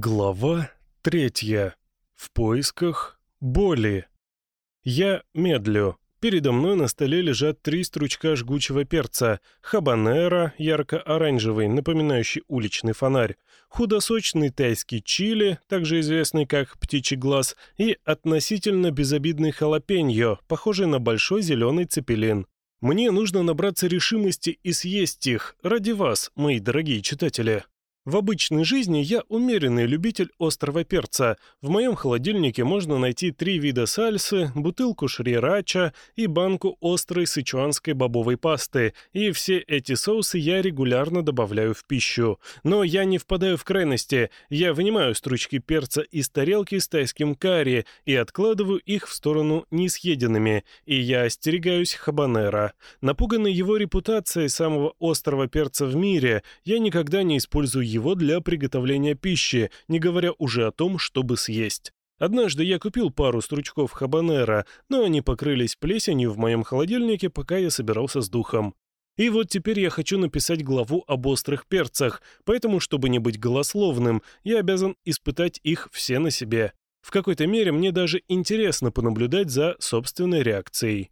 Глава третья. В поисках боли. Я медлю. Передо мной на столе лежат три стручка жгучего перца, хабанера, ярко-оранжевый, напоминающий уличный фонарь, худосочный тайский чили, также известный как птичий глаз, и относительно безобидный халапеньо, похожий на большой зеленый цепелин. Мне нужно набраться решимости и съесть их ради вас, мои дорогие читатели. В обычной жизни я умеренный любитель острого перца. В моем холодильнике можно найти три вида сальсы, бутылку шрирача и банку острой сычуанской бобовой пасты, и все эти соусы я регулярно добавляю в пищу. Но я не впадаю в крайности. Я вынимаю стручки перца из тарелки с тайским карри и откладываю их в сторону несъеденными, и я остерегаюсь хабанера. Напуганный его репутацией самого острого перца в мире, я никогда не использую его его для приготовления пищи, не говоря уже о том, чтобы съесть. Однажды я купил пару стручков хабанера, но они покрылись плесенью в моем холодильнике, пока я собирался с духом. И вот теперь я хочу написать главу об острых перцах, поэтому, чтобы не быть голословным, я обязан испытать их все на себе. В какой-то мере мне даже интересно понаблюдать за собственной реакцией.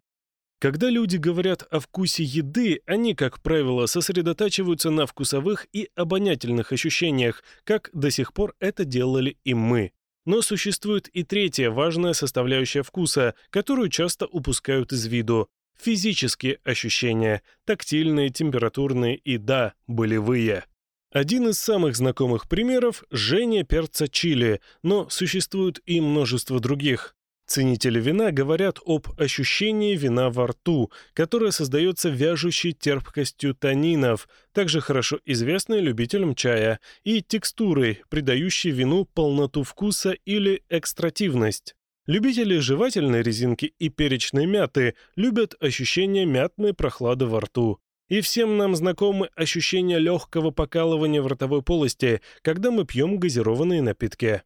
Когда люди говорят о вкусе еды, они, как правило, сосредотачиваются на вкусовых и обонятельных ощущениях, как до сих пор это делали и мы. Но существует и третья важная составляющая вкуса, которую часто упускают из виду – физические ощущения, тактильные, температурные и, да, болевые. Один из самых знакомых примеров – жжение перца чили, но существует и множество других. Ценители вина говорят об ощущении вина во рту, которое создается вяжущей терпкостью танинов, также хорошо известной любителям чая, и текстурой, придающей вину полноту вкуса или экстративность. Любители жевательной резинки и перечной мяты любят ощущение мятной прохлады во рту. И всем нам знакомы ощущения легкого покалывания в ротовой полости, когда мы пьем газированные напитки.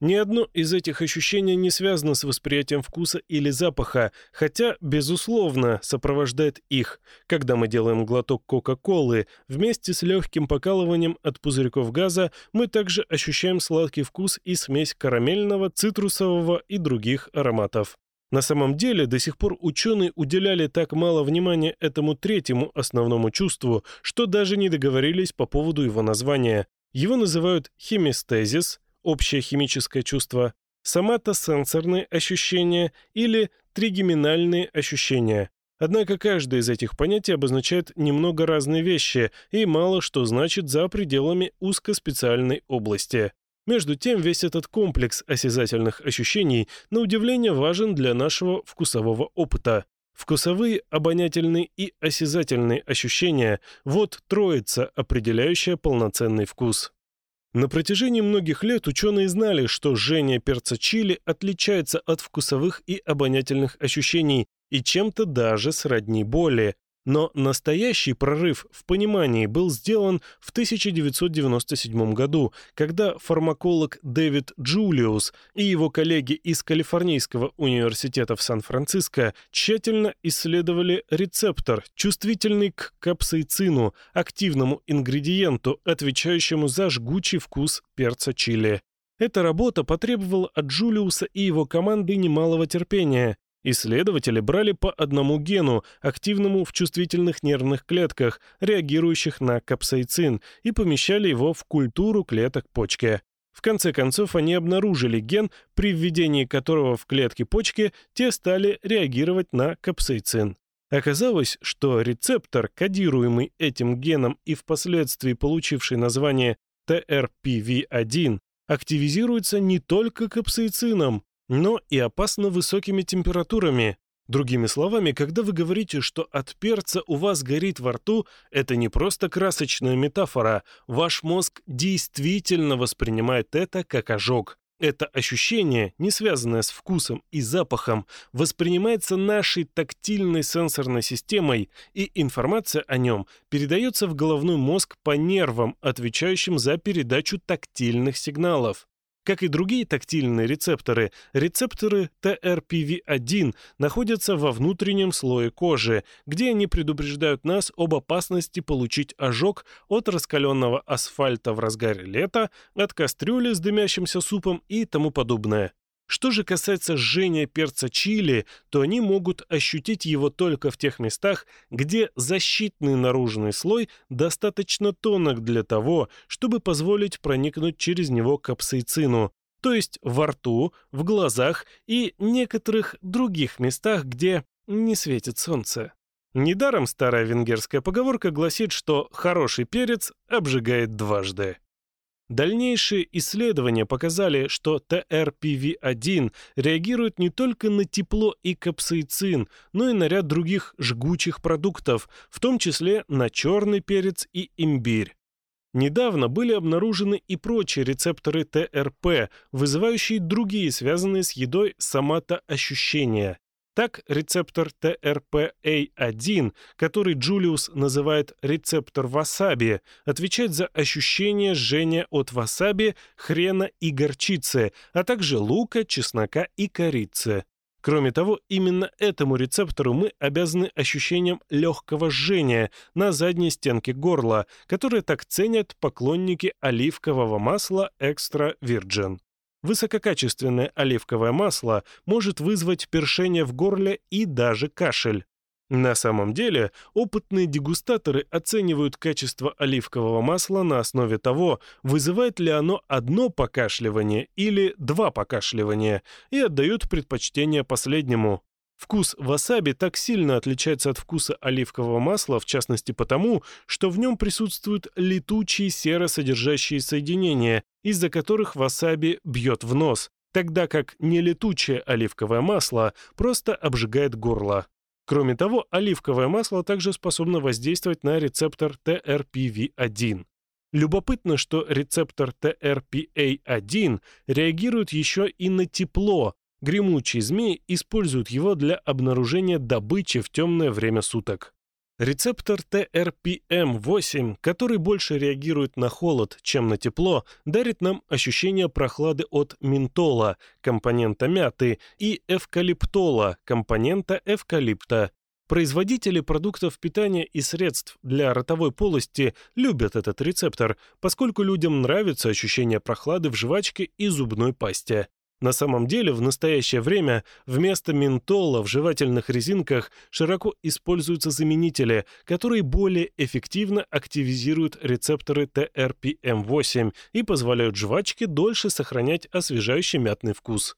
Ни одно из этих ощущений не связано с восприятием вкуса или запаха, хотя, безусловно, сопровождает их, когда мы делаем глоток Кока-Колы. Вместе с легким покалыванием от пузырьков газа мы также ощущаем сладкий вкус и смесь карамельного, цитрусового и других ароматов. На самом деле, до сих пор ученые уделяли так мало внимания этому третьему основному чувству, что даже не договорились по поводу его названия. Его называют хемистезис – общее химическое чувство, соматосенсорные ощущения или тригеминальные ощущения. Однако каждое из этих понятий обозначает немного разные вещи и мало что значит за пределами узкоспециальной области. Между тем, весь этот комплекс осязательных ощущений на удивление важен для нашего вкусового опыта. Вкусовые, обонятельные и осязательные ощущения – вот троица, определяющая полноценный вкус. На протяжении многих лет ученые знали, что жжение перца чили отличается от вкусовых и обонятельных ощущений и чем-то даже сродни боли. Но настоящий прорыв в понимании был сделан в 1997 году, когда фармаколог Дэвид Джулиус и его коллеги из Калифорнийского университета в Сан-Франциско тщательно исследовали рецептор, чувствительный к капсаицину, активному ингредиенту, отвечающему за жгучий вкус перца чили. Эта работа потребовала от Джулиуса и его команды немалого терпения, Исследователи брали по одному гену, активному в чувствительных нервных клетках, реагирующих на капсаицин, и помещали его в культуру клеток почки. В конце концов, они обнаружили ген, при введении которого в клетки почки те стали реагировать на капсаицин. Оказалось, что рецептор, кодируемый этим геном и впоследствии получивший название TRPV1, активизируется не только капсаицином, но и опасно высокими температурами. Другими словами, когда вы говорите, что от перца у вас горит во рту, это не просто красочная метафора. Ваш мозг действительно воспринимает это как ожог. Это ощущение, не связанное с вкусом и запахом, воспринимается нашей тактильной сенсорной системой, и информация о нем передается в головной мозг по нервам, отвечающим за передачу тактильных сигналов. Как и другие тактильные рецепторы, рецепторы TRPV1 находятся во внутреннем слое кожи, где они предупреждают нас об опасности получить ожог от раскаленного асфальта в разгаре лета, от кастрюли с дымящимся супом и тому подобное. Что же касается жжения перца чили, то они могут ощутить его только в тех местах, где защитный наружный слой достаточно тонок для того, чтобы позволить проникнуть через него капсаицину, то есть во рту, в глазах и некоторых других местах, где не светит солнце. Недаром старая венгерская поговорка гласит, что «хороший перец обжигает дважды». Дальнейшие исследования показали, что TRPV1 реагирует не только на тепло и капсаицин, но и на ряд других жгучих продуктов, в том числе на черный перец и имбирь. Недавно были обнаружены и прочие рецепторы ТРП, вызывающие другие связанные с едой соматоощущения. Так, рецептор TRPA1, который Джулиус называет рецептор васаби, отвечает за ощущение жжения от васаби, хрена и горчицы, а также лука, чеснока и корицы. Кроме того, именно этому рецептору мы обязаны ощущением легкого жжения на задней стенке горла, которое так ценят поклонники оливкового масла экстра Virgin. Высококачественное оливковое масло может вызвать першение в горле и даже кашель. На самом деле, опытные дегустаторы оценивают качество оливкового масла на основе того, вызывает ли оно одно покашливание или два покашливания, и отдают предпочтение последнему. Вкус васаби так сильно отличается от вкуса оливкового масла, в частности потому, что в нем присутствуют летучие серосодержащие соединения, из-за которых васаби бьет в нос, тогда как нелетучее оливковое масло просто обжигает горло. Кроме того, оливковое масло также способно воздействовать на рецептор TRPV1. Любопытно, что рецептор TRPA1 реагирует еще и на тепло, Гремучие змеи используют его для обнаружения добычи в темное время суток. Рецептор TRPM8, который больше реагирует на холод, чем на тепло, дарит нам ощущение прохлады от ментола, компонента мяты, и эвкалиптола, компонента эвкалипта. Производители продуктов питания и средств для ротовой полости любят этот рецептор, поскольку людям нравится ощущение прохлады в жвачке и зубной пасте. На самом деле, в настоящее время вместо ментола в жевательных резинках широко используются заменители, которые более эффективно активизируют рецепторы TRPM8 и позволяют жвачке дольше сохранять освежающий мятный вкус.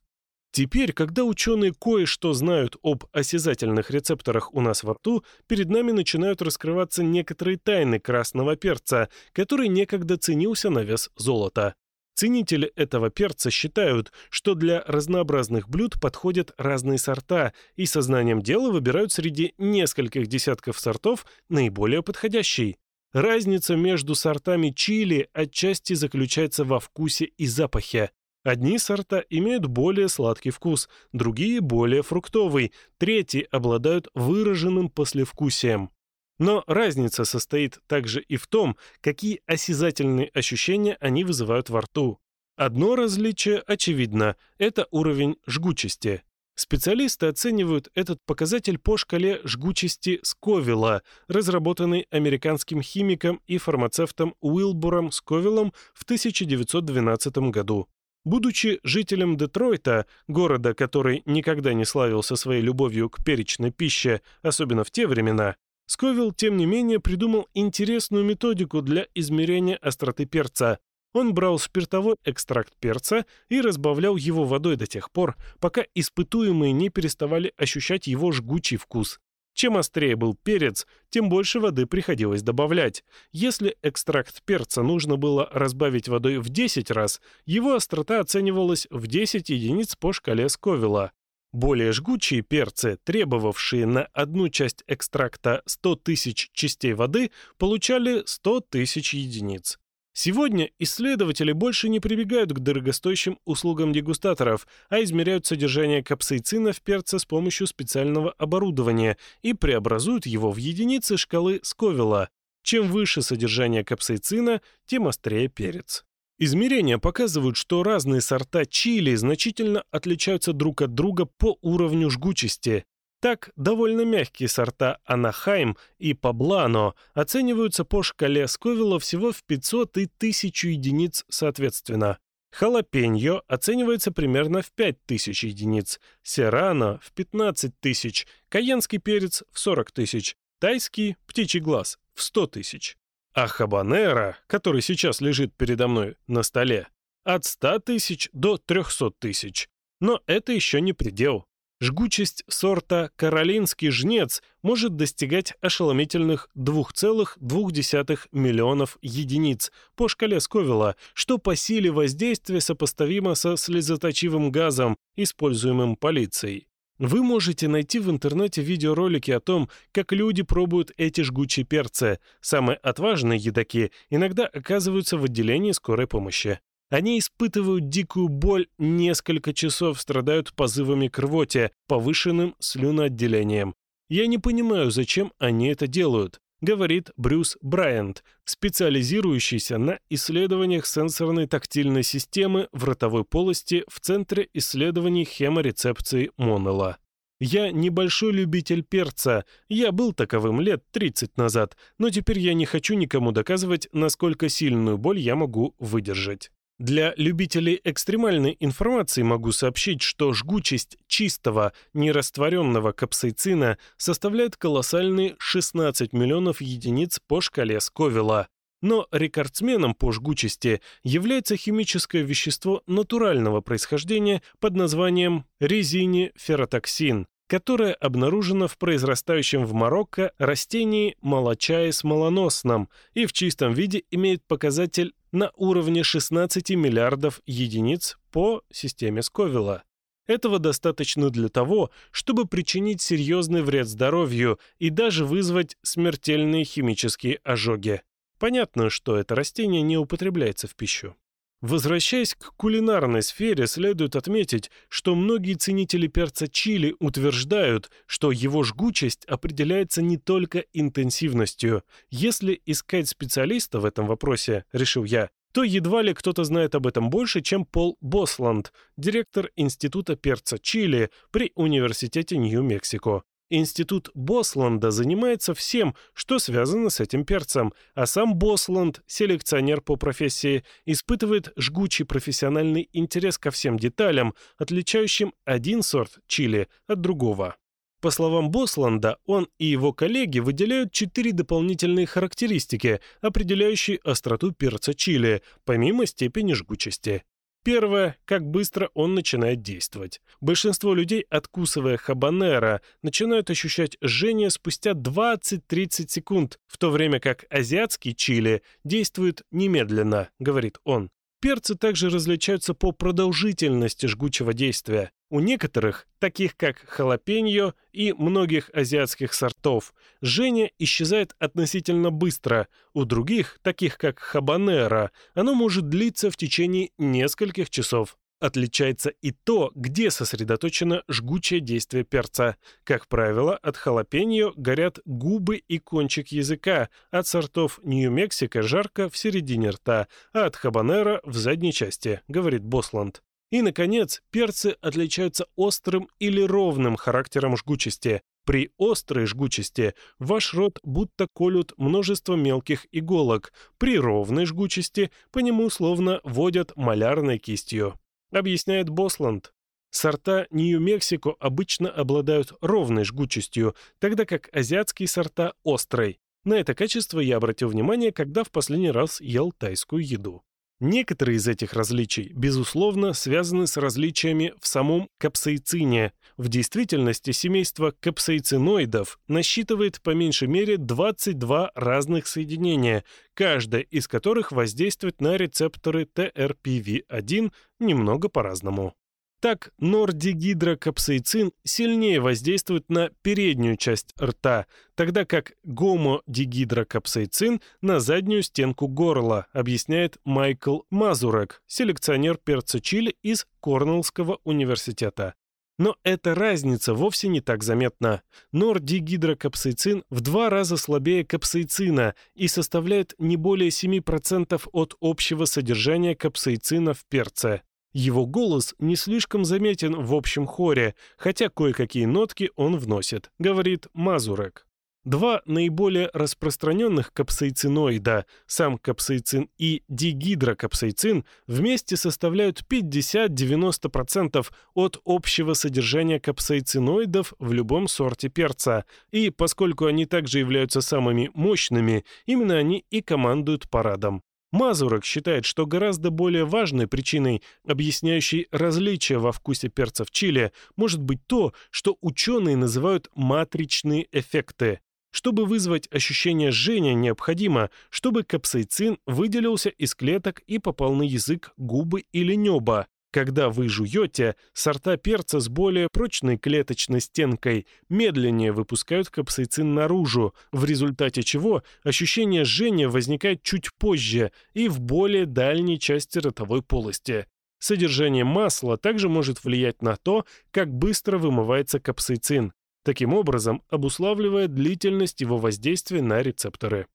Теперь, когда ученые кое-что знают об осязательных рецепторах у нас во рту, перед нами начинают раскрываться некоторые тайны красного перца, который некогда ценился на вес золота. Ценители этого перца считают, что для разнообразных блюд подходят разные сорта и сознанием дела выбирают среди нескольких десятков сортов наиболее подходящий. Разница между сортами чили отчасти заключается во вкусе и запахе. Одни сорта имеют более сладкий вкус, другие – более фруктовый, третьи обладают выраженным послевкусием. Но разница состоит также и в том, какие осязательные ощущения они вызывают во рту. Одно различие очевидно – это уровень жгучести. Специалисты оценивают этот показатель по шкале жгучести Сковила, разработанной американским химиком и фармацевтом Уилбуром Сковилом в 1912 году. Будучи жителем Детройта, города, который никогда не славился своей любовью к перечной пище, особенно в те времена, Сковилл, тем не менее, придумал интересную методику для измерения остроты перца. Он брал спиртовой экстракт перца и разбавлял его водой до тех пор, пока испытуемые не переставали ощущать его жгучий вкус. Чем острее был перец, тем больше воды приходилось добавлять. Если экстракт перца нужно было разбавить водой в 10 раз, его острота оценивалась в 10 единиц по шкале Сковила. Более жгучие перцы, требовавшие на одну часть экстракта 100 тысяч частей воды, получали 100 тысяч единиц. Сегодня исследователи больше не прибегают к дорогостоящим услугам дегустаторов, а измеряют содержание капсаицина в перце с помощью специального оборудования и преобразуют его в единицы шкалы Сковела. Чем выше содержание капсаицина, тем острее перец. Измерения показывают, что разные сорта чили значительно отличаются друг от друга по уровню жгучести. Так, довольно мягкие сорта Анахайм и Паблано оцениваются по шкале Сковила всего в 500 и 1000 единиц соответственно. Халапеньо оценивается примерно в 5000 единиц, Серрано – в 15 тысяч, Каенский перец – в 40 тысяч, Тайский – птичий глаз – в 100 тысяч а хабанера, который сейчас лежит передо мной на столе, от 100 тысяч до 300 тысяч. Но это еще не предел. Жгучесть сорта «Каролинский жнец» может достигать ошеломительных 2,2 миллионов единиц по шкале Сковила, что по силе воздействия сопоставимо со слезоточивым газом, используемым полицией. Вы можете найти в интернете видеоролики о том, как люди пробуют эти жгучие перцы. Самые отважные едоки иногда оказываются в отделении скорой помощи. Они испытывают дикую боль, несколько часов страдают позывами к рвоте, повышенным слюноотделением. Я не понимаю, зачем они это делают говорит Брюс Брайант, специализирующийся на исследованиях сенсорной тактильной системы в ротовой полости в Центре исследований хеморецепции Моннелла. Я небольшой любитель перца, я был таковым лет 30 назад, но теперь я не хочу никому доказывать, насколько сильную боль я могу выдержать. Для любителей экстремальной информации могу сообщить, что жгучесть чистого, нерастворенного капсаицина составляет колоссальные 16 миллионов единиц по шкале Сковила. Но рекордсменом по жгучести является химическое вещество натурального происхождения под названием резинеферотоксин, которое обнаружено в произрастающем в Марокко растении молочае с малоносном и в чистом виде имеет показатель на уровне 16 миллиардов единиц по системе Сковила. Этого достаточно для того, чтобы причинить серьезный вред здоровью и даже вызвать смертельные химические ожоги. Понятно, что это растение не употребляется в пищу. Возвращаясь к кулинарной сфере, следует отметить, что многие ценители перца чили утверждают, что его жгучесть определяется не только интенсивностью. Если искать специалиста в этом вопросе, решил я, то едва ли кто-то знает об этом больше, чем Пол Босланд, директор Института перца Чили при Университете Нью-Мексико. Институт Босланда занимается всем, что связано с этим перцем, а сам Босланд, селекционер по профессии, испытывает жгучий профессиональный интерес ко всем деталям, отличающим один сорт чили от другого. По словам Босланда, он и его коллеги выделяют четыре дополнительные характеристики, определяющие остроту перца чили, помимо степени жгучести. Первое, как быстро он начинает действовать. Большинство людей, откусывая хабанера, начинают ощущать жжение спустя 20-30 секунд, в то время как азиатский чили действует немедленно, говорит он. Перцы также различаются по продолжительности жгучего действия. У некоторых, таких как халапеньо и многих азиатских сортов, жжение исчезает относительно быстро, у других, таких как хабанера, оно может длиться в течение нескольких часов. Отличается и то, где сосредоточено жгучее действие перца. Как правило, от халапеньо горят губы и кончик языка, от сортов Нью-Мексико жарко в середине рта, а от хабанера в задней части, говорит Босланд. И, наконец, перцы отличаются острым или ровным характером жгучести. При острой жгучести ваш рот будто колют множество мелких иголок, при ровной жгучести по нему словно водят малярной кистью. Объясняет Босланд. Сорта Нью-Мексико обычно обладают ровной жгучестью, тогда как азиатские сорта – острой. На это качество я обратил внимание, когда в последний раз ел тайскую еду. Некоторые из этих различий, безусловно, связаны с различиями в самом капсаицине. В действительности семейство капсаициноидов насчитывает по меньшей мере 22 разных соединения, каждое из которых воздействует на рецепторы TRPV1 немного по-разному. Так нордигидрокапсаицин сильнее воздействует на переднюю часть рта, тогда как гомодигидрокапсаицин на заднюю стенку горла, объясняет Майкл Мазурек, селекционер перца чили из Корнеллского университета. Но эта разница вовсе не так заметна. Нордигидрокапсаицин в два раза слабее капсаицина и составляет не более 7% от общего содержания капсаицина в перце. Его голос не слишком заметен в общем хоре, хотя кое-какие нотки он вносит, говорит Мазурек. Два наиболее распространенных капсаициноида, сам капсаицин и дигидрокапсаицин, вместе составляют 50-90% от общего содержания капсаициноидов в любом сорте перца. И поскольку они также являются самыми мощными, именно они и командуют парадом. Мазурок считает, что гораздо более важной причиной, объясняющей различия во вкусе перца в чили, может быть то, что ученые называют матричные эффекты. Чтобы вызвать ощущение жжения, необходимо, чтобы капсаицин выделился из клеток и попал на язык, губы или небо. Когда вы жуете, сорта перца с более прочной клеточной стенкой медленнее выпускают капсаицин наружу, в результате чего ощущение жжения возникает чуть позже и в более дальней части ротовой полости. Содержание масла также может влиять на то, как быстро вымывается капсаицин, таким образом обуславливая длительность его воздействия на рецепторы.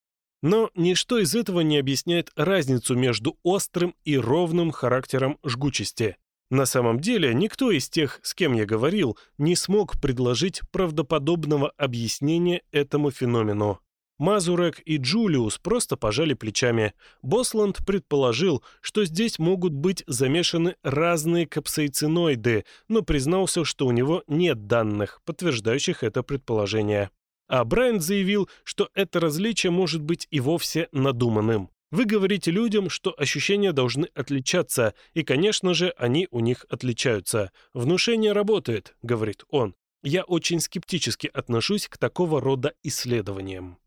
Но ничто из этого не объясняет разницу между острым и ровным характером жгучести. На самом деле, никто из тех, с кем я говорил, не смог предложить правдоподобного объяснения этому феномену. Мазурек и Джулиус просто пожали плечами. Босланд предположил, что здесь могут быть замешаны разные капсаициноиды, но признался, что у него нет данных, подтверждающих это предположение. А Брайан заявил, что это различие может быть и вовсе надуманным. Вы говорите людям, что ощущения должны отличаться, и, конечно же, они у них отличаются. «Внушение работает», — говорит он. Я очень скептически отношусь к такого рода исследованиям.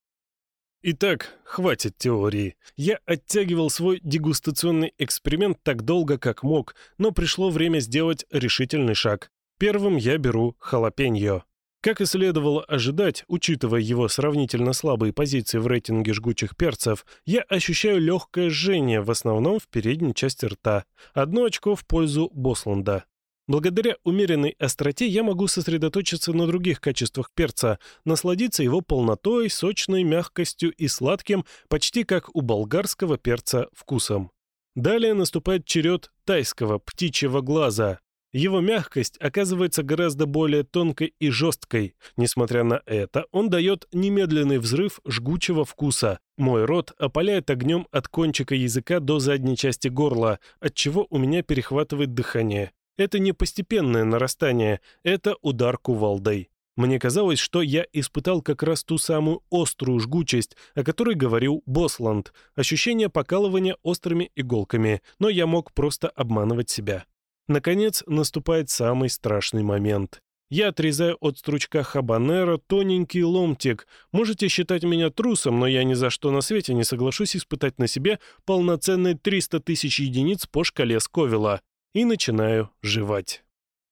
Итак, хватит теории. Я оттягивал свой дегустационный эксперимент так долго, как мог, но пришло время сделать решительный шаг. Первым я беру халапеньо. Как и следовало ожидать, учитывая его сравнительно слабые позиции в рейтинге жгучих перцев, я ощущаю легкое жжение, в основном в передней части рта. Одно очко в пользу Босланда. Благодаря умеренной остроте я могу сосредоточиться на других качествах перца, насладиться его полнотой, сочной мягкостью и сладким, почти как у болгарского перца, вкусом. Далее наступает черед тайского птичьего глаза, его мягкость оказывается гораздо более тонкой и жесткой. Несмотря на это, он дает немедленный взрыв жгучего вкуса. Мой рот опаляет огнем от кончика языка до задней части горла, отчего у меня перехватывает дыхание. Это не постепенное нарастание, это удар кувалдой. Мне казалось, что я испытал как раз ту самую острую жгучесть, о которой говорил Босланд, ощущение покалывания острыми иголками, но я мог просто обманывать себя. Наконец наступает самый страшный момент. Я отрезаю от стручка хабанера тоненький ломтик. Можете считать меня трусом, но я ни за что на свете не соглашусь испытать на себе полноценные 300 тысяч единиц по шкале Сковила И начинаю жевать.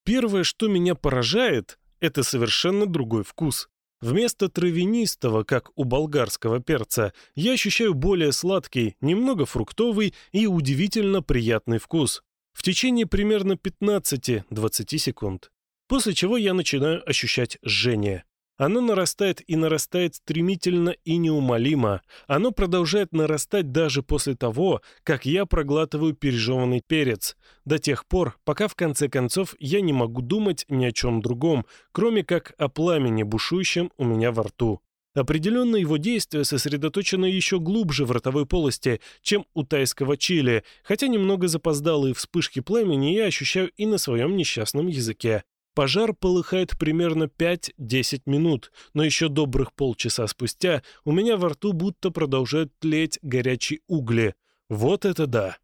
Первое, что меня поражает, это совершенно другой вкус. Вместо травянистого, как у болгарского перца, я ощущаю более сладкий, немного фруктовый и удивительно приятный вкус в течение примерно 15-20 секунд, после чего я начинаю ощущать жжение. Оно нарастает и нарастает стремительно и неумолимо. Оно продолжает нарастать даже после того, как я проглатываю пережеванный перец, до тех пор, пока в конце концов я не могу думать ни о чем другом, кроме как о пламени, бушующем у меня во рту. Определенно его действия сосредоточены еще глубже в ротовой полости, чем у тайского чили, хотя немного запоздалые вспышки пламени я ощущаю и на своем несчастном языке. Пожар полыхает примерно 5-10 минут, но еще добрых полчаса спустя у меня во рту будто продолжают тлеть горячие угли. Вот это да!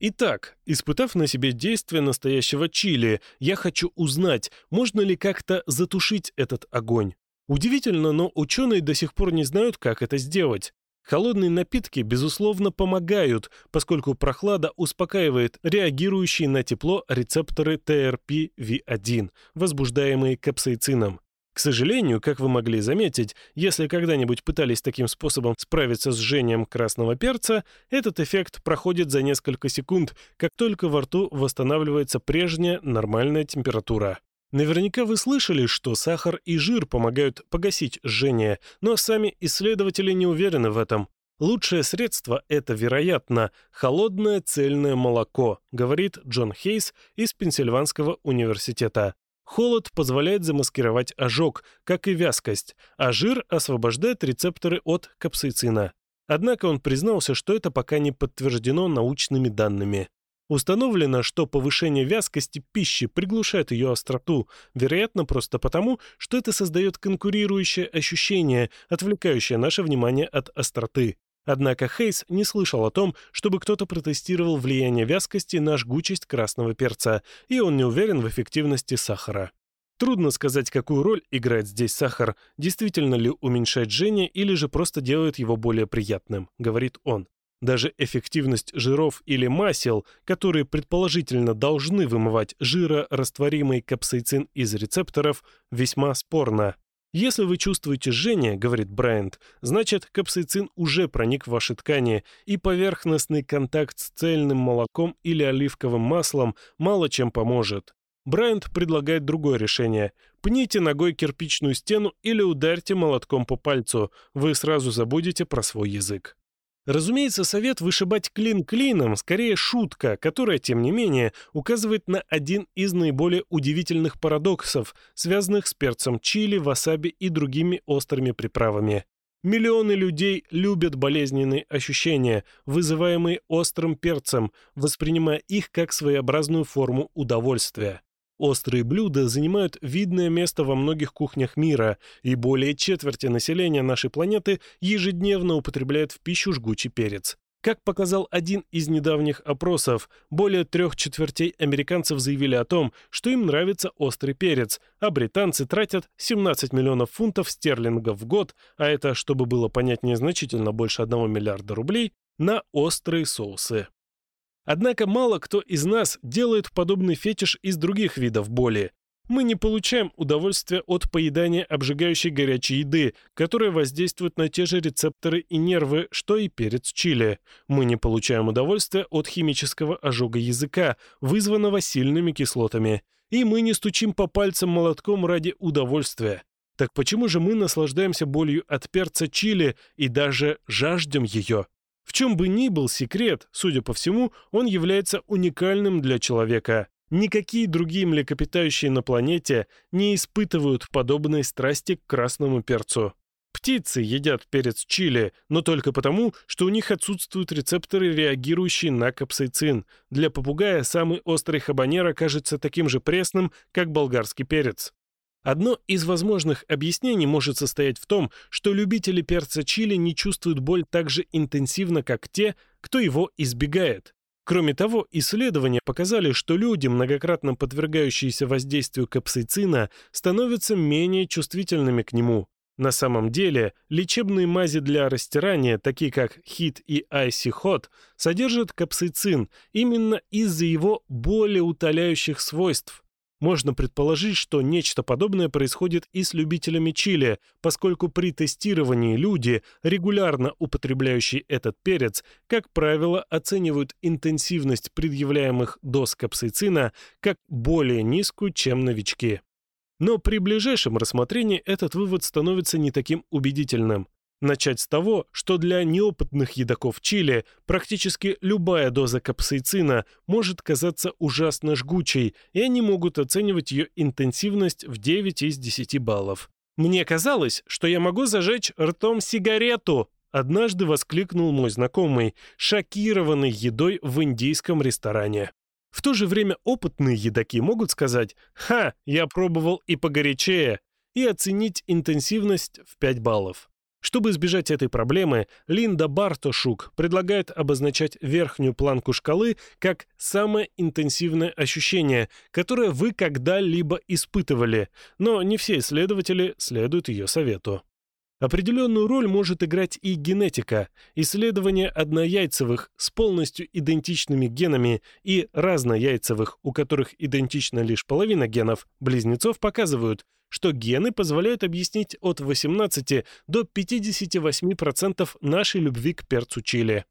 Итак, испытав на себе действие настоящего чили, я хочу узнать, можно ли как-то затушить этот огонь. Удивительно, но ученые до сих пор не знают, как это сделать. Холодные напитки, безусловно, помогают, поскольку прохлада успокаивает реагирующие на тепло рецепторы TRPV1, возбуждаемые капсаицином. К сожалению, как вы могли заметить, если когда-нибудь пытались таким способом справиться с жжением красного перца, этот эффект проходит за несколько секунд, как только во рту восстанавливается прежняя нормальная температура. Наверняка вы слышали, что сахар и жир помогают погасить жжение, но сами исследователи не уверены в этом. Лучшее средство – это, вероятно, холодное цельное молоко, говорит Джон Хейс из Пенсильванского университета. Холод позволяет замаскировать ожог, как и вязкость, а жир освобождает рецепторы от капсаицина. Однако он признался, что это пока не подтверждено научными данными. Установлено, что повышение вязкости пищи приглушает ее остроту, вероятно, просто потому, что это создает конкурирующее ощущение, отвлекающее наше внимание от остроты. Однако Хейс не слышал о том, чтобы кто-то протестировал влияние вязкости на жгучесть красного перца, и он не уверен в эффективности сахара. Трудно сказать, какую роль играет здесь сахар, действительно ли уменьшает жжение или же просто делает его более приятным, говорит он. Даже эффективность жиров или масел, которые предположительно должны вымывать жира растворимый капсаицин из рецепторов, весьма спорна. Если вы чувствуете жжение, говорит Брайант, значит капсаицин уже проник в ваши ткани, и поверхностный контакт с цельным молоком или оливковым маслом мало чем поможет. Брайант предлагает другое решение. Пните ногой кирпичную стену или ударьте молотком по пальцу, вы сразу забудете про свой язык. Разумеется, совет вышибать клин клином скорее шутка, которая, тем не менее, указывает на один из наиболее удивительных парадоксов, связанных с перцем чили, васаби и другими острыми приправами. Миллионы людей любят болезненные ощущения, вызываемые острым перцем, воспринимая их как своеобразную форму удовольствия. Острые блюда занимают видное место во многих кухнях мира, и более четверти населения нашей планеты ежедневно употребляет в пищу жгучий перец. Как показал один из недавних опросов, более трех четвертей американцев заявили о том, что им нравится острый перец, а британцы тратят 17 миллионов фунтов стерлингов в год, а это, чтобы было понятнее, значительно больше 1 миллиарда рублей, на острые соусы. Однако мало кто из нас делает подобный фетиш из других видов боли. Мы не получаем удовольствия от поедания обжигающей горячей еды, которая воздействует на те же рецепторы и нервы, что и перец чили. Мы не получаем удовольствия от химического ожога языка, вызванного сильными кислотами. И мы не стучим по пальцам молотком ради удовольствия. Так почему же мы наслаждаемся болью от перца чили и даже жаждем ее? В чем бы ни был секрет, судя по всему, он является уникальным для человека. Никакие другие млекопитающие на планете не испытывают подобной страсти к красному перцу. Птицы едят перец чили, но только потому, что у них отсутствуют рецепторы, реагирующие на капсаицин. Для попугая самый острый хабанера кажется таким же пресным, как болгарский перец. Одно из возможных объяснений может состоять в том, что любители перца чили не чувствуют боль так же интенсивно, как те, кто его избегает. Кроме того, исследования показали, что люди, многократно подвергающиеся воздействию капсаицина, становятся менее чувствительными к нему. На самом деле, лечебные мази для растирания, такие как HIT и Icy Hot, содержат капсаицин именно из-за его более утоляющих свойств – можно предположить, что нечто подобное происходит и с любителями чили, поскольку при тестировании люди, регулярно употребляющие этот перец, как правило, оценивают интенсивность предъявляемых доз капсаицина как более низкую, чем новички. Но при ближайшем рассмотрении этот вывод становится не таким убедительным. Начать с того, что для неопытных едоков чили практически любая доза капсаицина может казаться ужасно жгучей, и они могут оценивать ее интенсивность в 9 из 10 баллов. «Мне казалось, что я могу зажечь ртом сигарету!» Однажды воскликнул мой знакомый, шокированный едой в индийском ресторане. В то же время опытные едоки могут сказать «Ха, я пробовал и погорячее!» и оценить интенсивность в 5 баллов. Чтобы избежать этой проблемы, Линда Бартошук предлагает обозначать верхнюю планку шкалы как самое интенсивное ощущение, которое вы когда-либо испытывали, но не все исследователи следуют ее совету. Определенную роль может играть и генетика, Исследования однояйцевых с полностью идентичными генами и разнояйцевых, у которых идентична лишь половина генов, близнецов показывают – что гены позволяют объяснить от 18 до 58% нашей любви к перцу чили.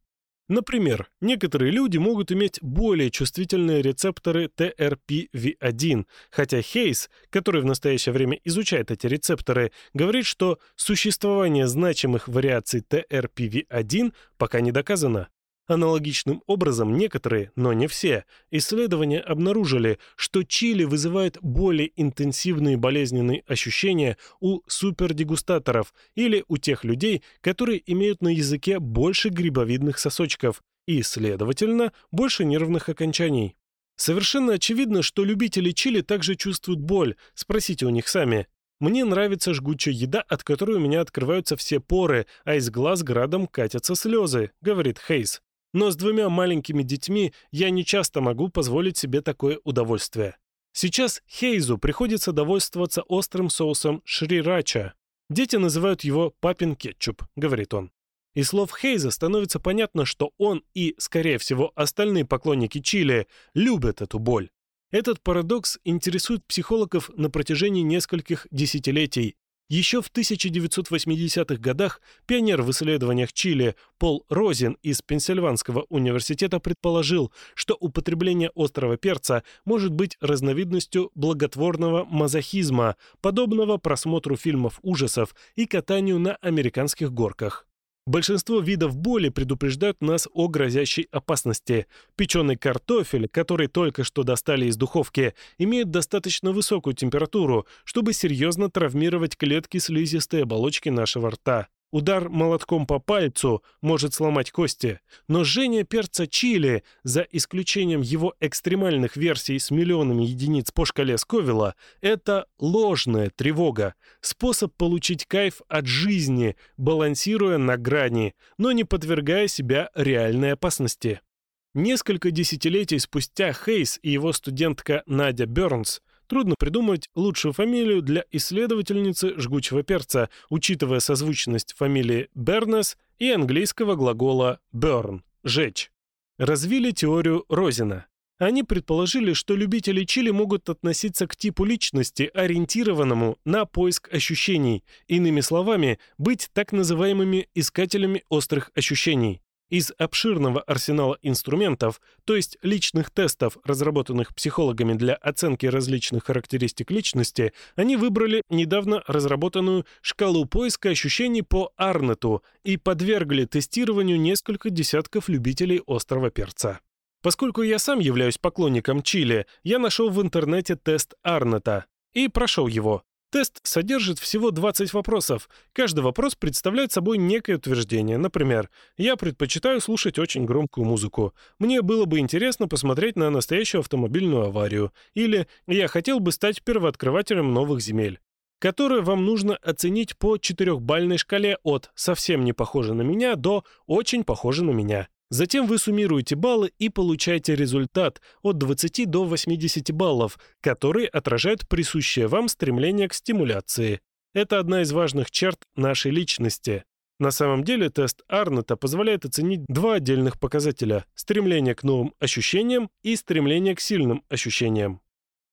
Например, некоторые люди могут иметь более чувствительные рецепторы TRPV1, хотя Хейс, который в настоящее время изучает эти рецепторы, говорит, что существование значимых вариаций TRPV1 пока не доказано. Аналогичным образом некоторые, но не все, исследования обнаружили, что чили вызывает более интенсивные болезненные ощущения у супердегустаторов или у тех людей, которые имеют на языке больше грибовидных сосочков и, следовательно, больше нервных окончаний. Совершенно очевидно, что любители чили также чувствуют боль, спросите у них сами. Мне нравится жгучая еда, от которой у меня открываются все поры, а из глаз градом катятся слезы, говорит Хейс. Но с двумя маленькими детьми я не часто могу позволить себе такое удовольствие. Сейчас Хейзу приходится довольствоваться острым соусом шрирача. Дети называют его «папин кетчуп», — говорит он. Из слов Хейза становится понятно, что он и, скорее всего, остальные поклонники Чили любят эту боль. Этот парадокс интересует психологов на протяжении нескольких десятилетий, еще в 1980-х годах пионер в исследованиях Чили Пол Розин из Пенсильванского университета предположил, что употребление острого перца может быть разновидностью благотворного мазохизма, подобного просмотру фильмов ужасов и катанию на американских горках. Большинство видов боли предупреждают нас о грозящей опасности. Печеный картофель, который только что достали из духовки, имеет достаточно высокую температуру, чтобы серьезно травмировать клетки слизистой оболочки нашего рта. Удар молотком по пальцу может сломать кости, но жжение перца чили, за исключением его экстремальных версий с миллионами единиц по шкале Сковила, это ложная тревога, способ получить кайф от жизни, балансируя на грани, но не подвергая себя реальной опасности. Несколько десятилетий спустя Хейс и его студентка Надя Бернс Трудно придумать лучшую фамилию для исследовательницы жгучего перца, учитывая созвучность фамилии Бернес и английского глагола burn – «жечь». Развили теорию Розина. Они предположили, что любители чили могут относиться к типу личности, ориентированному на поиск ощущений, иными словами, быть так называемыми искателями острых ощущений. Из обширного арсенала инструментов, то есть личных тестов, разработанных психологами для оценки различных характеристик личности, они выбрали недавно разработанную шкалу поиска ощущений по Арнету и подвергли тестированию несколько десятков любителей острого перца. Поскольку я сам являюсь поклонником чили, я нашел в интернете тест Арнета и прошел его. Тест содержит всего 20 вопросов. Каждый вопрос представляет собой некое утверждение. Например, «Я предпочитаю слушать очень громкую музыку». «Мне было бы интересно посмотреть на настоящую автомобильную аварию». Или «Я хотел бы стать первооткрывателем новых земель» которое вам нужно оценить по четырехбальной шкале от «совсем не похоже на меня» до «очень похоже на меня». Затем вы суммируете баллы и получаете результат от 20 до 80 баллов, которые отражают присущее вам стремление к стимуляции. Это одна из важных черт нашей личности. На самом деле тест Арната позволяет оценить два отдельных показателя – стремление к новым ощущениям и стремление к сильным ощущениям.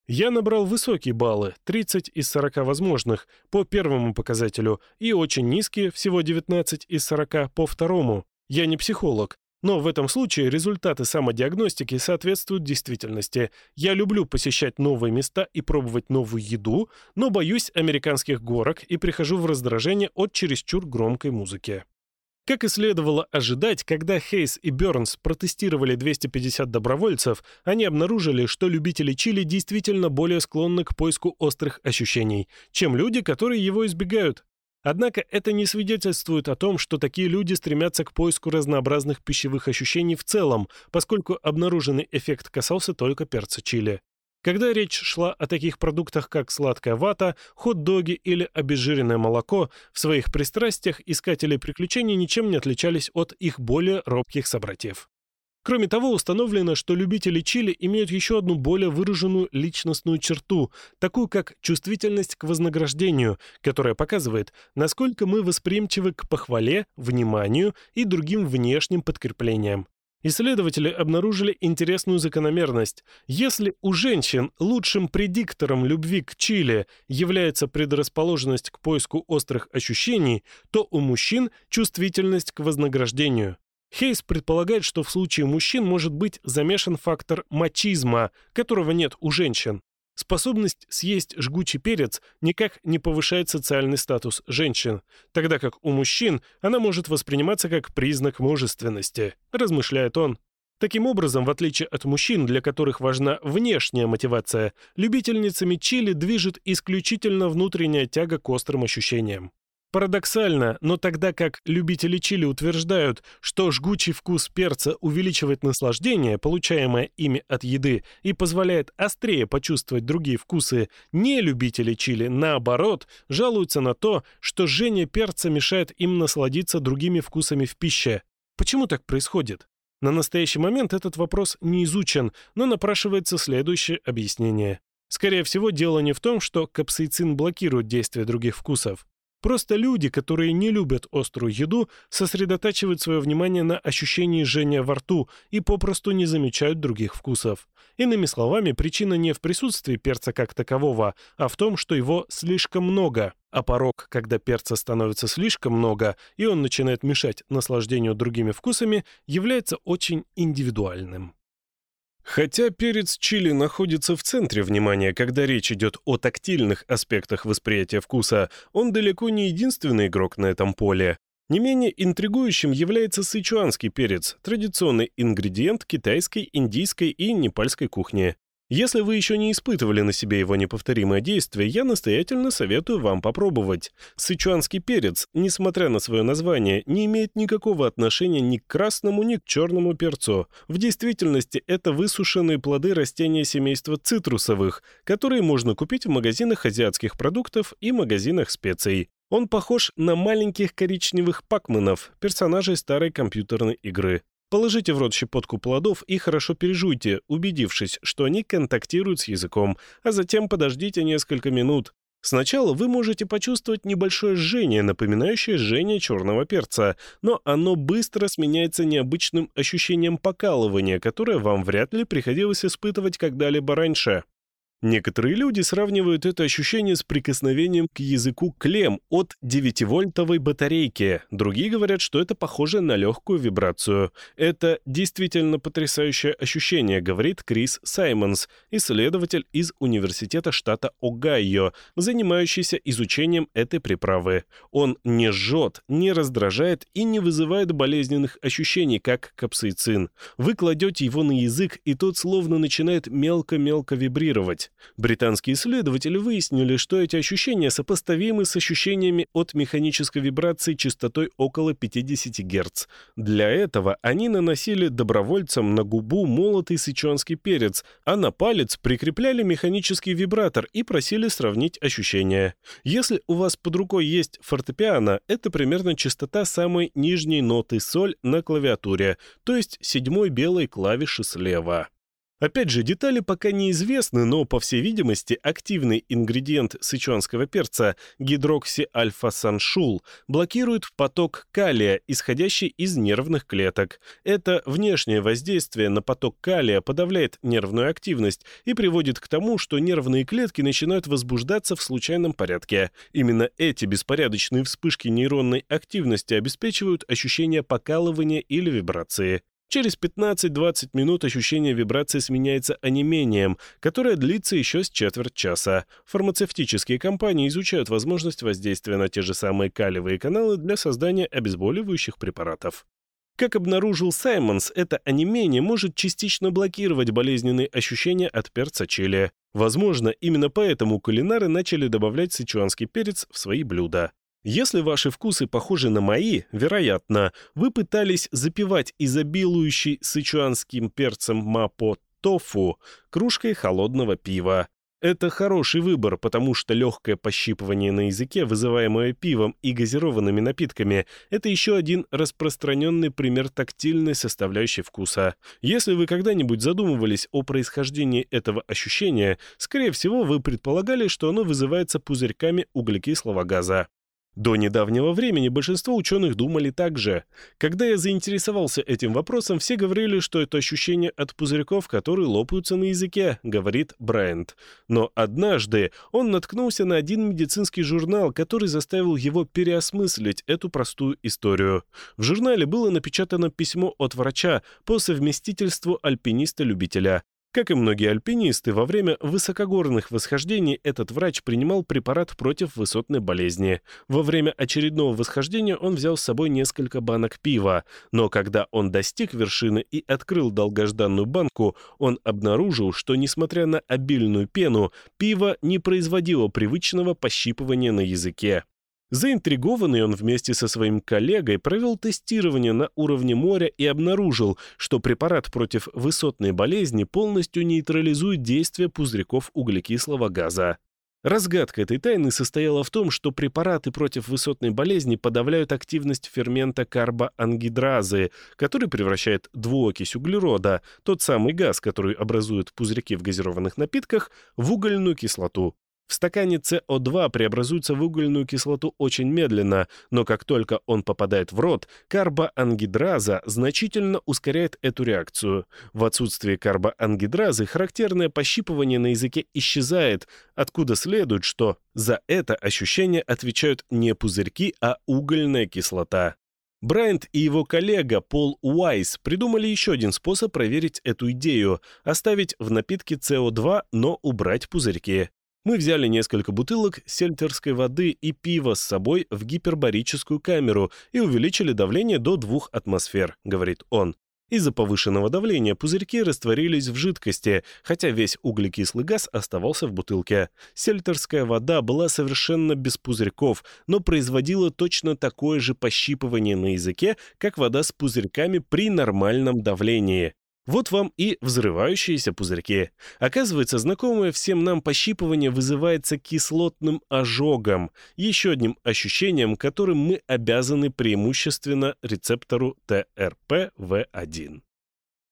Я набрал высокие баллы, 30 из 40 возможных, по первому показателю, и очень низкие, всего 19 из 40, по второму. Я не психолог, но в этом случае результаты самодиагностики соответствуют действительности. Я люблю посещать новые места и пробовать новую еду, но боюсь американских горок и прихожу в раздражение от чересчур громкой музыки. Как и следовало ожидать, когда Хейс и Бернс протестировали 250 добровольцев, они обнаружили, что любители чили действительно более склонны к поиску острых ощущений, чем люди, которые его избегают. Однако это не свидетельствует о том, что такие люди стремятся к поиску разнообразных пищевых ощущений в целом, поскольку обнаруженный эффект касался только перца чили. Когда речь шла о таких продуктах, как сладкая вата, хот-доги или обезжиренное молоко, в своих пристрастиях искатели приключений ничем не отличались от их более робких собратьев. Кроме того, установлено, что любители чили имеют еще одну более выраженную личностную черту, такую как чувствительность к вознаграждению, которая показывает, насколько мы восприимчивы к похвале, вниманию и другим внешним подкреплениям. Исследователи обнаружили интересную закономерность. Если у женщин лучшим предиктором любви к чили является предрасположенность к поиску острых ощущений, то у мужчин чувствительность к вознаграждению. Хейс предполагает, что в случае мужчин может быть замешан фактор мачизма, которого нет у женщин. Способность съесть жгучий перец никак не повышает социальный статус женщин, тогда как у мужчин она может восприниматься как признак мужественности, размышляет он. Таким образом, в отличие от мужчин, для которых важна внешняя мотивация, любительницами чили движет исключительно внутренняя тяга к острым ощущениям. Парадоксально, но тогда как любители чили утверждают, что жгучий вкус перца увеличивает наслаждение, получаемое ими от еды, и позволяет острее почувствовать другие вкусы, не любители чили, наоборот, жалуются на то, что жжение перца мешает им насладиться другими вкусами в пище. Почему так происходит? На настоящий момент этот вопрос не изучен, но напрашивается следующее объяснение. Скорее всего, дело не в том, что капсаицин блокирует действие других вкусов. Просто люди, которые не любят острую еду, сосредотачивают свое внимание на ощущении жжения во рту и попросту не замечают других вкусов. Иными словами, причина не в присутствии перца как такового, а в том, что его слишком много. А порог, когда перца становится слишком много, и он начинает мешать наслаждению другими вкусами, является очень индивидуальным. Хотя перец чили находится в центре внимания, когда речь идет о тактильных аспектах восприятия вкуса, он далеко не единственный игрок на этом поле. Не менее интригующим является сычуанский перец, традиционный ингредиент китайской, индийской и непальской кухни. Если вы еще не испытывали на себе его неповторимое действие, я настоятельно советую вам попробовать. Сычуанский перец, несмотря на свое название, не имеет никакого отношения ни к красному, ни к черному перцу. В действительности это высушенные плоды растения семейства цитрусовых, которые можно купить в магазинах азиатских продуктов и магазинах специй. Он похож на маленьких коричневых пакменов, персонажей старой компьютерной игры. Положите в рот щепотку плодов и хорошо пережуйте, убедившись, что они контактируют с языком, а затем подождите несколько минут. Сначала вы можете почувствовать небольшое жжение, напоминающее жжение черного перца, но оно быстро сменяется необычным ощущением покалывания, которое вам вряд ли приходилось испытывать когда-либо раньше. Некоторые люди сравнивают это ощущение с прикосновением к языку клем от 9-вольтовой батарейки. Другие говорят, что это похоже на легкую вибрацию. Это действительно потрясающее ощущение, говорит Крис Саймонс, исследователь из Университета штата Огайо, занимающийся изучением этой приправы. Он не жжет, не раздражает и не вызывает болезненных ощущений, как капсаицин. Вы кладете его на язык, и тот словно начинает мелко-мелко вибрировать. Британские исследователи выяснили, что эти ощущения сопоставимы с ощущениями от механической вибрации частотой около 50 Гц. Для этого они наносили добровольцам на губу молотый сычуанский перец, а на палец прикрепляли механический вибратор и просили сравнить ощущения. Если у вас под рукой есть фортепиано, это примерно частота самой нижней ноты соль на клавиатуре, то есть седьмой белой клавиши слева. Опять же, детали пока неизвестны, но, по всей видимости, активный ингредиент сычуанского перца гидроксиальфа-саншул блокирует поток калия, исходящий из нервных клеток. Это внешнее воздействие на поток калия подавляет нервную активность и приводит к тому, что нервные клетки начинают возбуждаться в случайном порядке. Именно эти беспорядочные вспышки нейронной активности обеспечивают ощущение покалывания или вибрации. Через 15-20 минут ощущение вибрации сменяется онемением, которое длится еще с четверть часа. Фармацевтические компании изучают возможность воздействия на те же самые калевые каналы для создания обезболивающих препаратов. Как обнаружил Саймонс, это онемение может частично блокировать болезненные ощущения от перца чили. Возможно, именно поэтому кулинары начали добавлять сычуанский перец в свои блюда. Если ваши вкусы похожи на мои, вероятно, вы пытались запивать изобилующий сычуанским перцем мапо тофу кружкой холодного пива. Это хороший выбор, потому что легкое пощипывание на языке, вызываемое пивом и газированными напитками, это еще один распространенный пример тактильной составляющей вкуса. Если вы когда-нибудь задумывались о происхождении этого ощущения, скорее всего, вы предполагали, что оно вызывается пузырьками углекислого газа. До недавнего времени большинство ученых думали так же. Когда я заинтересовался этим вопросом, все говорили, что это ощущение от пузырьков, которые лопаются на языке, говорит Брайант. Но однажды он наткнулся на один медицинский журнал, который заставил его переосмыслить эту простую историю. В журнале было напечатано письмо от врача по совместительству альпиниста-любителя. Как и многие альпинисты, во время высокогорных восхождений этот врач принимал препарат против высотной болезни. Во время очередного восхождения он взял с собой несколько банок пива, но когда он достиг вершины и открыл долгожданную банку, он обнаружил, что, несмотря на обильную пену, пиво не производило привычного пощипывания на языке. Заинтригованный он вместе со своим коллегой провел тестирование на уровне моря и обнаружил, что препарат против высотной болезни полностью нейтрализует действие пузырьков углекислого газа. Разгадка этой тайны состояла в том, что препараты против высотной болезни подавляют активность фермента карбоангидразы, который превращает двуокись углерода, тот самый газ, который образуют пузырьки в газированных напитках, в угольную кислоту. В стакане СО2 преобразуется в угольную кислоту очень медленно, но как только он попадает в рот, карбоангидраза значительно ускоряет эту реакцию. В отсутствие карбоангидразы характерное пощипывание на языке исчезает, откуда следует, что за это ощущение отвечают не пузырьки, а угольная кислота. Брайант и его коллега Пол Уайс придумали еще один способ проверить эту идею – оставить в напитке СО2, но убрать пузырьки. Мы взяли несколько бутылок сельтерской воды и пива с собой в гипербарическую камеру и увеличили давление до двух атмосфер, говорит он. Из-за повышенного давления пузырьки растворились в жидкости, хотя весь углекислый газ оставался в бутылке. Сельтерская вода была совершенно без пузырьков, но производила точно такое же пощипывание на языке, как вода с пузырьками при нормальном давлении. Вот вам и взрывающиеся пузырьки. Оказывается, знакомое всем нам пощипывание вызывается кислотным ожогом, еще одним ощущением, которым мы обязаны преимущественно рецептору ТРПВ1.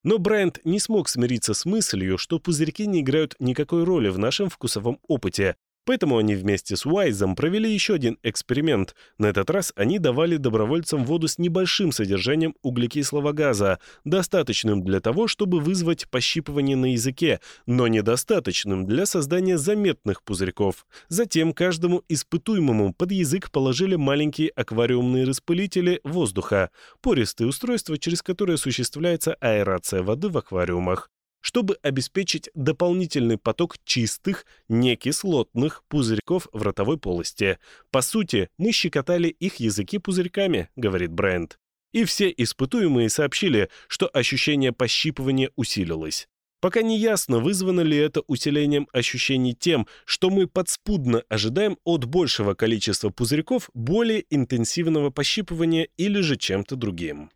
Но Брайант не смог смириться с мыслью, что пузырьки не играют никакой роли в нашем вкусовом опыте, Поэтому они вместе с Уайзом провели еще один эксперимент. На этот раз они давали добровольцам воду с небольшим содержанием углекислого газа, достаточным для того, чтобы вызвать пощипывание на языке, но недостаточным для создания заметных пузырьков. Затем каждому испытуемому под язык положили маленькие аквариумные распылители воздуха, пористые устройства, через которые осуществляется аэрация воды в аквариумах чтобы обеспечить дополнительный поток чистых, некислотных пузырьков в ротовой полости. По сути, мы щекотали их языки пузырьками, говорит Брайант. И все испытуемые сообщили, что ощущение пощипывания усилилось. Пока не ясно, вызвано ли это усилением ощущений тем, что мы подспудно ожидаем от большего количества пузырьков более интенсивного пощипывания или же чем-то другим.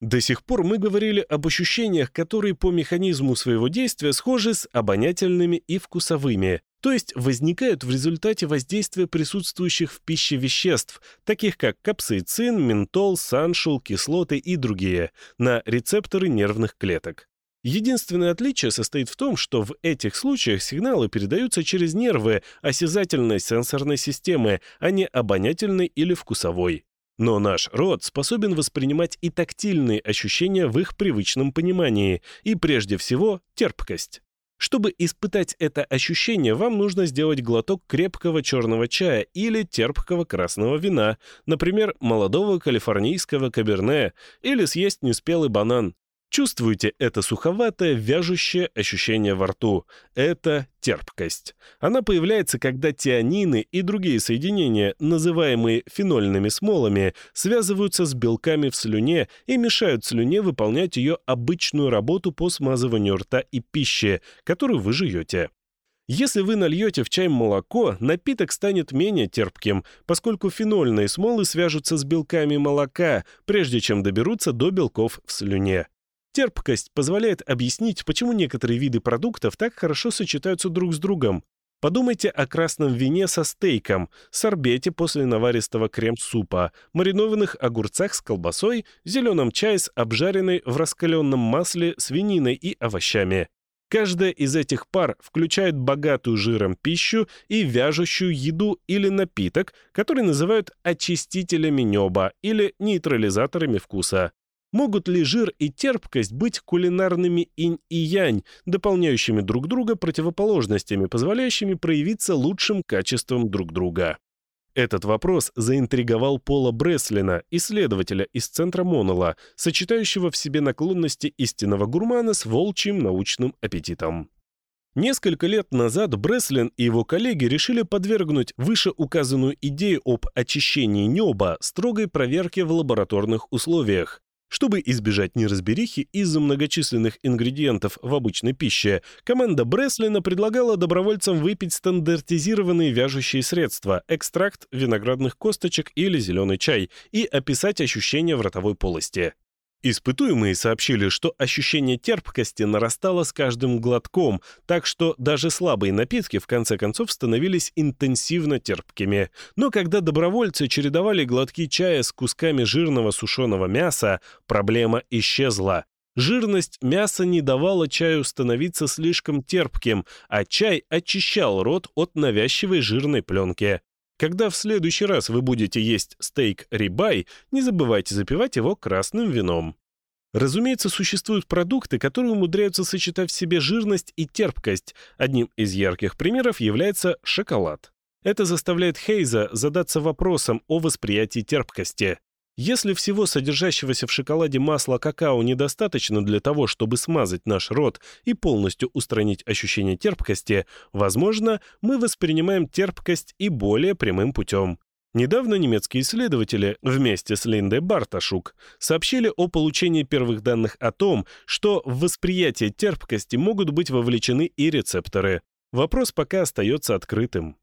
До сих пор мы говорили об ощущениях, которые по механизму своего действия схожи с обонятельными и вкусовыми, то есть возникают в результате воздействия присутствующих в пище веществ, таких как капсаицин, ментол, саншул, кислоты и другие, на рецепторы нервных клеток. Единственное отличие состоит в том, что в этих случаях сигналы передаются через нервы осязательной сенсорной системы, а не обонятельной или вкусовой. Но наш род способен воспринимать и тактильные ощущения в их привычном понимании, и прежде всего терпкость. Чтобы испытать это ощущение, вам нужно сделать глоток крепкого черного чая или терпкого красного вина, например, молодого калифорнийского каберне, или съесть неспелый банан. Чувствуете это суховатое, вяжущее ощущение во рту? Это терпкость. Она появляется, когда тианины и другие соединения, называемые фенольными смолами, связываются с белками в слюне и мешают слюне выполнять ее обычную работу по смазыванию рта и пищи, которую вы жуете. Если вы нальете в чай молоко, напиток станет менее терпким, поскольку фенольные смолы свяжутся с белками молока, прежде чем доберутся до белков в слюне. Терпкость позволяет объяснить, почему некоторые виды продуктов так хорошо сочетаются друг с другом. Подумайте о красном вине со стейком, сорбете после наваристого крем-супа, маринованных огурцах с колбасой, зеленом чае с обжаренной в раскаленном масле свининой и овощами. Каждая из этих пар включает богатую жиром пищу и вяжущую еду или напиток, который называют очистителями неба или нейтрализаторами вкуса. Могут ли жир и терпкость быть кулинарными инь и янь, дополняющими друг друга противоположностями, позволяющими проявиться лучшим качеством друг друга? Этот вопрос заинтриговал Пола Бреслина, исследователя из Центра Монола, сочетающего в себе наклонности истинного гурмана с волчьим научным аппетитом. Несколько лет назад Бреслин и его коллеги решили подвергнуть вышеуказанную идею об очищении неба строгой проверке в лабораторных условиях. Чтобы избежать неразберихи из-за многочисленных ингредиентов в обычной пище, команда Бреслина предлагала добровольцам выпить стандартизированные вяжущие средства, экстракт виноградных косточек или зеленый чай и описать ощущения в ротовой полости. Испытуемые сообщили, что ощущение терпкости нарастало с каждым глотком, так что даже слабые напитки в конце концов становились интенсивно терпкими. Но когда добровольцы чередовали глотки чая с кусками жирного сушеного мяса, проблема исчезла. Жирность мяса не давала чаю становиться слишком терпким, а чай очищал рот от навязчивой жирной пленки. Когда в следующий раз вы будете есть стейк рибай, не забывайте запивать его красным вином. Разумеется, существуют продукты, которые умудряются сочетать в себе жирность и терпкость. Одним из ярких примеров является шоколад. Это заставляет Хейза задаться вопросом о восприятии терпкости. Если всего содержащегося в шоколаде масла какао недостаточно для того, чтобы смазать наш рот и полностью устранить ощущение терпкости, возможно, мы воспринимаем терпкость и более прямым путем. Недавно немецкие исследователи вместе с Линдой Барташук сообщили о получении первых данных о том, что в восприятие терпкости могут быть вовлечены и рецепторы. Вопрос пока остается открытым.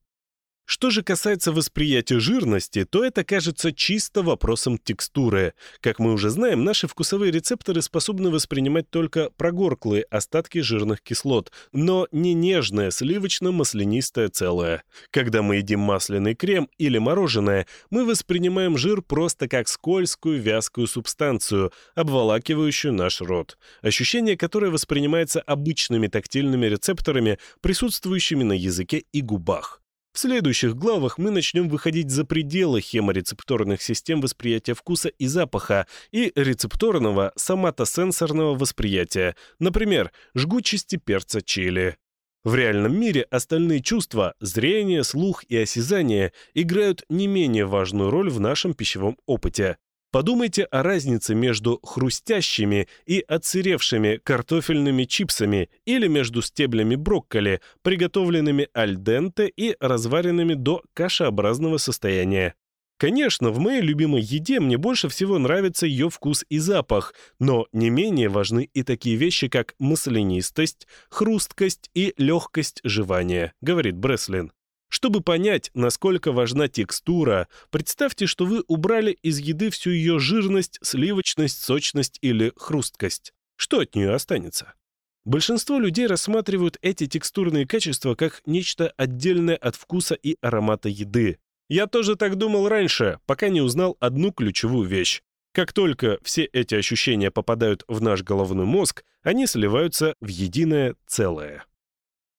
Что же касается восприятия жирности, то это кажется чисто вопросом текстуры. Как мы уже знаем, наши вкусовые рецепторы способны воспринимать только прогорклые остатки жирных кислот, но не нежное сливочно-маслянистое целое. Когда мы едим масляный крем или мороженое, мы воспринимаем жир просто как скользкую вязкую субстанцию, обволакивающую наш рот. Ощущение, которое воспринимается обычными тактильными рецепторами, присутствующими на языке и губах. В следующих главах мы начнем выходить за пределы хеморецепторных систем восприятия вкуса и запаха и рецепторного соматосенсорного восприятия, например, жгучести перца чили. В реальном мире остальные чувства – зрение, слух и осязание – играют не менее важную роль в нашем пищевом опыте. Подумайте о разнице между хрустящими и отсыревшими картофельными чипсами или между стеблями брокколи, приготовленными аль денте и разваренными до кашеобразного состояния. Конечно, в моей любимой еде мне больше всего нравится ее вкус и запах, но не менее важны и такие вещи, как маслянистость, хрусткость и легкость жевания, говорит Бреслин. Чтобы понять, насколько важна текстура, представьте, что вы убрали из еды всю ее жирность, сливочность, сочность или хрусткость. Что от нее останется? Большинство людей рассматривают эти текстурные качества как нечто отдельное от вкуса и аромата еды. Я тоже так думал раньше, пока не узнал одну ключевую вещь. Как только все эти ощущения попадают в наш головной мозг, они сливаются в единое целое.